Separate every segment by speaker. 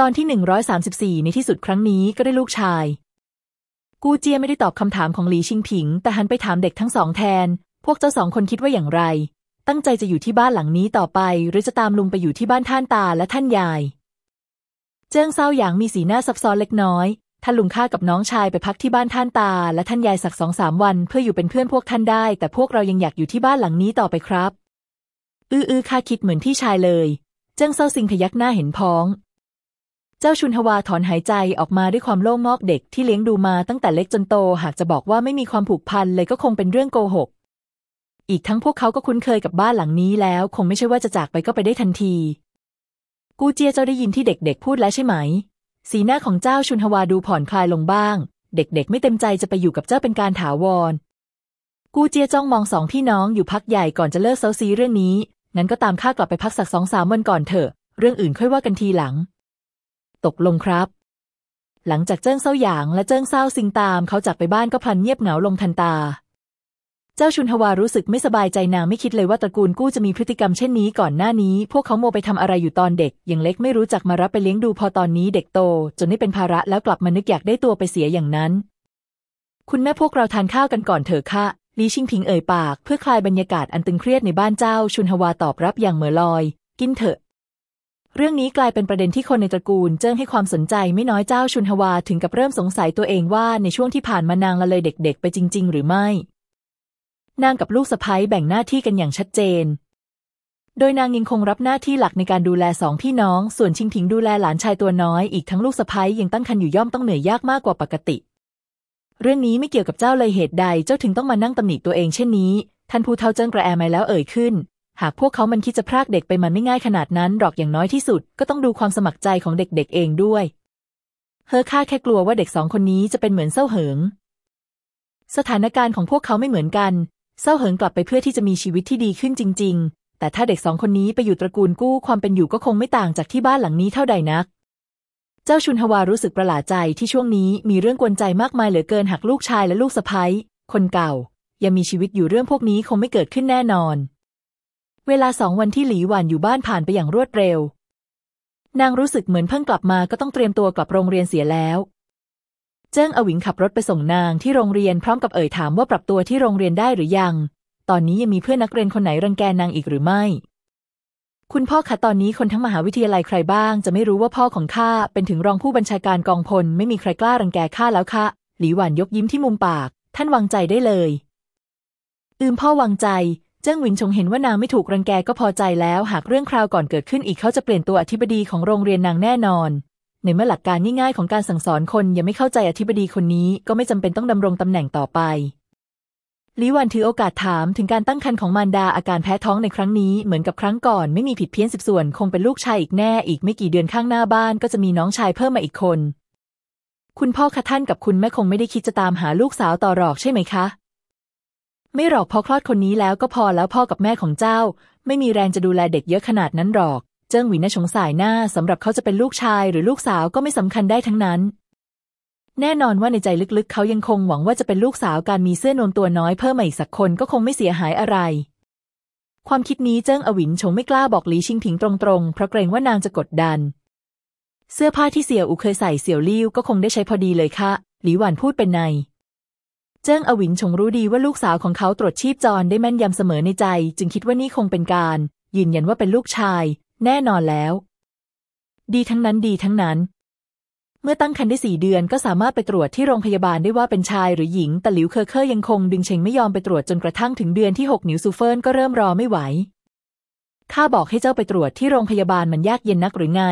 Speaker 1: ตอนที่หนึ่งร้อยสามสิบสี่ในที่สุดครั้งนี้ก็ได้ลูกชาย กูเจียไม่ได้ตอบคำถามของหลีชิงผิง แต่หันไปถามเด็กทั้งสองแทน พวกเจ้าสองคนคิดว่าอย่างไร ตั้งใจจะอยู่ที่บ้านหลังนี้ต่อไป หรือจะตามลุงไปอยู่ที่บ้านท่านตาและท่านยาย เจิ้งเซาหยางมีสีหน้าซับซ้อนเล็กน้อยท่านลุงข้ากับน้องชายไปพักที่บ้านท่านตา และท่านยายสักสองสามวัน เพื่ออยู่เป็นเพื่อนพวกท่านได้ แต่พวกเรายังอยากอยู่ที่บ้านหลังนี้ต่อไปครับ อื้ออื้อข้าคิดเหมือนพี่ชายเลย เจิ้งเซาซิงพยักหน้าเห็นพ้อง เจ้าชุนฮวาถอนหายใจออกมาด้วยความโล่งอกเด็กที่เลี้ยงดูมาตั้งแต่เล็กจนโตหากจะบอกว่าไม่มีความผูกพันเลยก็คงเป็นเรื่องโกหก อีกทั้งพวกเขาก็คุ้นเคยกับบ้านหลังนี้แล้ว คงไม่ใช่ว่าจะจากไปก็ไปได้ทันที กูเจียเจ้าได้ยินที่เด็กๆพูดแล้วใช่ไหม สีหน้าของเจ้าชุนฮวาดูผ่อนคลายลงบ้าง เด็กๆ ไม่เต็มใจจะไปอยู่กับเจ้าเป็นการถาวร กูเจียจ้องมองสองพี่น้องอยู่พักใหญ่ก่อนจะเลิกเซ้าซี้เรื่องนี้ งั้นก็ตามข้ากลับไปพักสักสองสามวันก่อนเถอะ เรื่องอื่นค่อยว่ากันทีหลัง ตกลงครับ หลังจากเจิ้งเซาหยางและเจิ้งเซาซิงตามเขาจากไปบ้านก็พลันเงียบเหงาลงทันตา เจ้าชุนฮวารู้สึกไม่สบายใจนางไม่คิดเลยว่าตระกูลกู้จะมีพฤติกรรมเช่นนี้ก่อนหน้านี้ พวกเขามัวไปทำอะไรอยู่ตอนเด็ก ยังเล็กไม่รู้จักมารับไปเลี้ยงดูพอตอนนี้เด็กโต จนได้เป็นภาระแล้วกลับมานึกอยากได้ตัวไปเสียอย่างนั้น คุณแม่พวกเราทานข้าวกันก่อนเถอะค่ะลีชิงพิงเอ่ยปาก เพื่อคลายบรรยากาศอันตึงเครียดในบ้านเจ้าชุนฮวาตอบรับอย่างเหม่อลอย กินเถอะ เรื่องนี้กลายเป็นประเด็นที่คนในตระกูลเจิ้งให้ความสนใจไม่น้อยเจ้าชุนฮวาถึงกับเริ่มสงสัยตัวเองว่าในช่วงที่ผ่านมานางละเลยเด็ก ๆ ไปจริง ๆ หรือไม่ นางกับลูกสะใภ้แบ่งหน้าที่กันอย่างชัดเจน โดยนางยังคงรับหน้าที่หลักในการดูแลสองพี่น้อง ส่วนชิงผิงดูแลหลานชายตัวน้อยอีกทั้งลูกสะใภ้ยยังตั้งครรภ์อยู่ย่อมต้องเหนื่อยยากมากกว่าปกติ เรื่องนี้ไม่เกี่ยวกับเจ้าเลยเหตุใดเจ้าถึงต้องมานั่งตำหนิตัวเองเช่นนี้ท่านผู้เฒ่าเจิ้งกระแอมแล้วเอ่ยขึ้น หากพวกเขามันคิดจะพรากเด็กไปมันไม่ง่ายขนาดนั้นหรอกอย่างน้อยที่สุด ก็ต้องดูความสมัครใจของเด็กๆเองด้วย เฮอข้าแค่กลัวว่าเด็กสองคนนี้จะเป็นเหมือนเศร้าเหิง สถานการณ์ของพวกเขาไม่เหมือนกันเศร้าเหิงกลับไปเพื่อที่จะมีชีวิตที่ดีขึ้นจริง ๆ แต่ถ้าเด็กสองคนนี้ไปอยู่ตระกูลกู้ความเป็นอยู่ก็คงไม่ต่างจากที่บ้านหลังนี้เท่าใดนัก เจ้าชุนฮวารู้สึกประหลาดใจที่ช่วงนี้มีเรื่องกวนใจมากมายเหลือเกินหากลูกชายและลูกสะใภ้คนเก่า ยังมีชีวิตอยู่เรื่องพวกนี้คงไม่เกิดขึ้นแน่นอน เวลาสองวันที่หลีหวานอยู่บ้านผ่านไปอย่างรวดเร็ว นางรู้สึกเหมือนเพิ่งกลับมาก็ต้องเตรียมตัวกลับโรงเรียนเสียแล้ว เจิ้งอวิงขับรถไปส่งนางที่โรงเรียนพร้อมกับเอ่ยถามว่าปรับตัวที่โรงเรียนได้หรือยัง ตอนนี้ยังมีเพื่อนนักเรียนคนไหนรังแกนางอีกหรือไม่ คุณพ่อคะตอนนี้คนทั้งมหาวิทยาลัยใครบ้าง จะไม่รู้ว่าพ่อของข้าเป็นถึงรองผู้บัญชาการกองพลไม่มีใครกล้ารังแกข้าแล้วค่ะหลีหวานยกยิ้มที่มุมปาก ท่านวางใจได้เลย อืมพ่อวางใจ เจิ้งหวินชงเห็นว่านางไม่ถูกรังแกก็พอใจแล้วหากเรื่องคราวก่อนเกิดขึ้นอีกเขาจะเปลี่ยนตัวอธิบดีของโรงเรียนนางแน่นอนในเมื่อหลักการง่ายๆของการสั่งสอนคนยังไม่เข้าใจอธิบดีคนนี้ก็ไม่จำเป็นต้องดำรงตำแหน่งต่อไปลิวันถือโอกาสถามถึงการตั้งครรภ์ของมารดาอาการแพ้ท้องในครั้งนี้เหมือนกับครั้งก่อนไม่มีผิดเพี้ยนสิบส่วน คงเป็นลูกชายอีกแน่อีกไม่กี่เดือนข้างหน้าบ้านก็จะมีน้องชายเพิ่มมาอีกคน คุณพ่อคะท่านกับคุณแม่คงไม่ได้คิดจะตามหาลูกสาวต่อหรอกใช่ไหมคะ ไม่หรอกพอคลอดคนนี้แล้วก็พอแล้วพ่อกับแม่ของเจ้า ไม่มีแรงจะดูแลเด็กเยอะขนาดนั้นหรอก เจิ้งหวินน่าสงสายหน้าสำหรับเขาจะเป็นลูกชายหรือลูกสาวก็ไม่สำคัญได้ทั้งนั้น แน่นอนว่าในใจลึกๆ เขายังคงหวังว่าจะเป็นลูกสาวการมีเสื้อนวมตัวน้อยเพิ่มมาอีกสักคนก็คงไม่เสียหายอะไร ความคิดนี้เจิ้งอวินชงไม่กล้าบอกหลีชิงผิงตรงๆ เพราะเกรงว่านางจะกดดัน เสื้อผ้าที่เสี่ยวอูเคยใส่เสี่ยวลิ่วก็คงได้ใช้พอดีเลยค่ะ หลีหวานพูดเป็นใน เจิ้งอวินชงรู้ดีว่าลูกสาวของเขาตรวจชีพจรได้แม่นยำเสมอในใจ จึงคิดว่านี่คงเป็นการ ยืนยันว่าเป็นลูกชาย แน่นอนแล้ว ดีทั้งนั้นดีทั้งนั้น เมื่อตั้งครรภ์ได้สี่เดือนก็สามารถไปตรวจที่โรงพยาบาลได้ว่าเป็นชายหรือหญิง แต่หลิวเคอเคอร์ยังคงดึงเชงไม่ยอมไปตรวจจนกระทั่งถึงเดือนที่หกหนิวซูเฟินก็เริ่มรอไม่ไหวข้าบอกให้เจ้าไปตรวจที่โรงพยาบาลมันยากเย็นนักหรือไง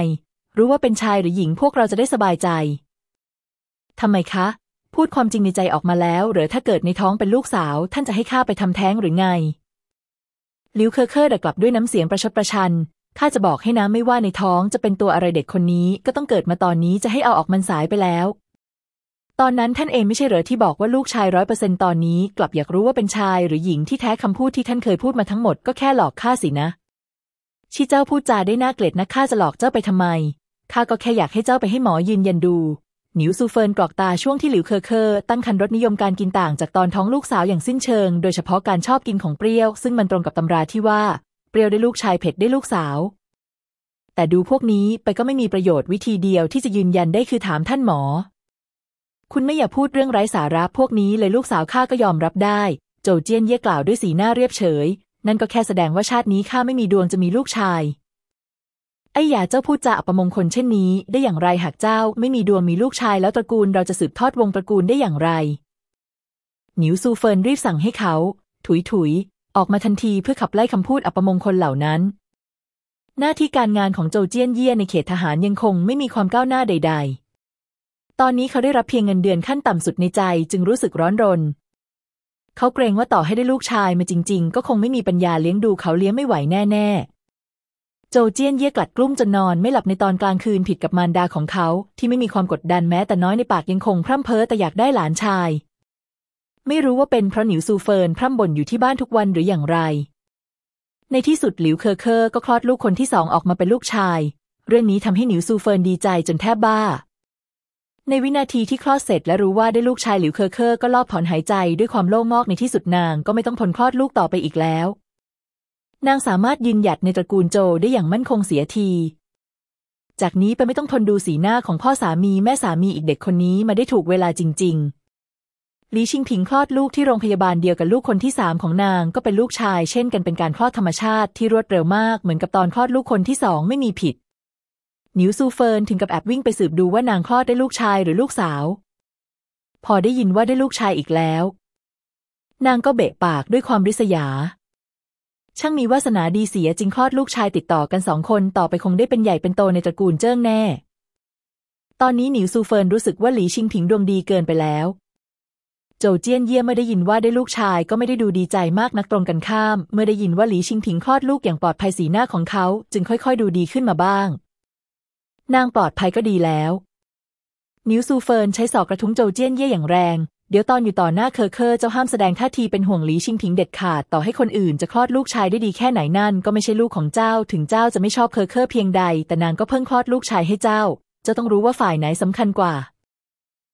Speaker 1: รู้ว่าเป็นชายหรือหญิงพวกเราจะได้สบายใจทำไมคะ พูดความจริงในใจออกมาแล้วหรือถ้าเกิดในท้องเป็นลูกสาว ท่านจะให้ข้าไปทำแท้งหรือไงลิวเคอร์เคอร์ตอกกลับด้วยน้ำเสียงประชดประชันข้าจะบอกให้นะไม่ว่าในท้องจะเป็นตัวอะไรเด็กคนนี้ก็ต้องเกิดมาตอนนี้จะให้เอาออกมันสายไปแล้ว ตอนนั้นท่านเองไม่ใช่เหรอที่บอกว่าลูกชายร้อยเปอร์เซ็นต์ตอนนี้ กลับอยากรู้ว่าเป็นชายหรือหญิงที่แท้คำพูดที่ท่านเคยพูดมาทั้งหมดก็แค่หลอกข้าสินะชิเจ้าพูดจาได้น่าเกลียดนะข้าจะหลอกเจ้าไปทำไมข้าก็แค่อยากให้เจ้าไปให้หมอยืนยันดู หนิวซูเฟินกรอกตาช่วงที่หลิวเคอเคอร์ตั้งครรภ์รสนิยมการกินต่างจากตอนท้องลูกสาวอย่างสิ้นเชิง โดยเฉพาะการชอบกินของเปรี้ยว ซึ่งมันตรงกับตำราที่ว่า เปรี้ยวได้ลูกชายเผ็ดได้ลูกสาว แต่ดูพวกนี้ไปก็ไม่มีประโยชน์วิธีเดียวที่จะยืนยันได้คือถามท่านหมอ คุณไม่อย่าพูดเรื่องไร้สาระพวกนี้เลยลูกสาวข้าก็ยอมรับได้ โจเจี้ยนเย่กล่าวด้วยสีหน้าเรียบเฉย นั่นก็แค่แสดงว่าชาตินี้ข้าไม่มีดวงจะมีลูกชาย ไอ้ยาเจ้าพูดจาอัปมงคลเช่นนี้ ได้อย่างไรหากเจ้าไม่มีดวงมีลูกชายแล้วตระกูลเราจะสืบทอดวงตระกูลได้อย่างไร หนิวซูเฟินรีบสั่งให้เขา ถุยถุย ออกมาทันทีเพื่อขับไล่คำพูดอัปมงคลเหล่านั้น หน้าที่การงานของโจเจี้ยนเย่ในเขตทหารยังคงไม่มีความก้าวหน้าใด ๆ ตอนนี้เขาได้รับเพียงเงินเดือนขั้นต่ำสุดในใจจึงรู้สึกร้อนรน เขาเกรงว่าต่อให้ได้ลูกชายมาจริง ๆ ก็คงไม่มีปัญญาเลี้ยงดูเขาเลี้ยงไม่ไหวแน่ ๆ โจเจี้ยนเย่กลัดกลุ้มจนนอนไม่หลับในตอนกลางคืนผิดกับมารดาของเขา ที่ไม่มีความกดดันแม้แต่น้อยในปากยังคงพร่ำเพ้อแต่อยากได้หลานชาย ไม่รู้ว่าเป็นเพราะหนิวซูเฟินพร่ำบ่นอยู่ที่บ้านทุกวันหรืออย่างไร ในที่สุดหลิวเคอเคอร์ก็คลอดลูกคนที่สองออกมาเป็นลูกชาย เรื่องนี้ทำให้หนิวซูเฟินดีใจจนแทบบ้า ในวินาทีที่คลอดเสร็จและรู้ว่าได้ลูกชายหลิวเคอเคอร์ก็ลอบถอนหายใจด้วยความโล่งอกในที่สุดนางก็ไม่ต้องทนคลอดลูกต่อไปอีกแล้ว นางสามารถยืนหยัดในตระกูลโจได้อย่างมั่นคงเสียที จากนี้ไปไม่ต้องทนดูสีหน้าของพ่อสามีแม่สามีอีกเด็กคนนี้มาได้ถูกเวลาจริง ๆ ลีชิงผิงคลอดลูกที่โรงพยาบาลเดียวกับลูกคนที่สามของนางก็เป็นลูกชาย เช่นกันเป็นการคลอดธรรมชาติที่รวดเร็วมากเหมือนกับตอนคลอดลูกคนที่สองไม่มีผิดหนิวซูเฟินถึงกับแอบวิ่งไปสืบดูว่านางคลอดได้ลูกชายหรือลูกสาว พอได้ยินว่าได้ลูกชายอีกแล้ว นางก็เบะปากด้วยความริษยา ช่างมีวาสนาดีเสียจริงคลอดลูกชายติดต่อกันสองคนต่อไปคงได้เป็นใหญ่เป็นโตในตระกูลเจิ้งแน่ ตอนนี้หนิวซูเฟินรู้สึกว่าหลีชิงผิงดวงดีเกินไปแล้ว โจเจี้ยนเย่เมื่อได้ยินว่าได้ลูกชายก็ไม่ได้ดูดีใจมากนักตรงกันข้าม เมื่อได้ยินว่าหลีชิงผิงคลอดลูกอย่างปลอดภัยสีหน้าของเขาจึงค่อยๆ ดูดีขึ้นมาบ้าง นางปลอดภัยก็ดีแล้วนิวซูเฟินใช้ศอกกระทุ้งโจเจี้ยนเย่อย่างแรง เดี๋ยวตอนอยู่ต่อหน้าเคอเคอร์เจ้าห้ามแสดงท่าทีเป็นห่วงหลีชิงผิงเด็ดขาดต่อให้คนอื่นจะคลอดลูกชายได้ดีแค่ไหนนั่นก็ไม่ใช่ลูกของเจ้า ถึงเจ้าจะไม่ชอบเคอเคอร์เพียงใด แต่นางก็เพิ่งคลอดลูกชายให้เจ้า เจ้าต้องรู้ว่าฝ่ายไหนสำคัญกว่า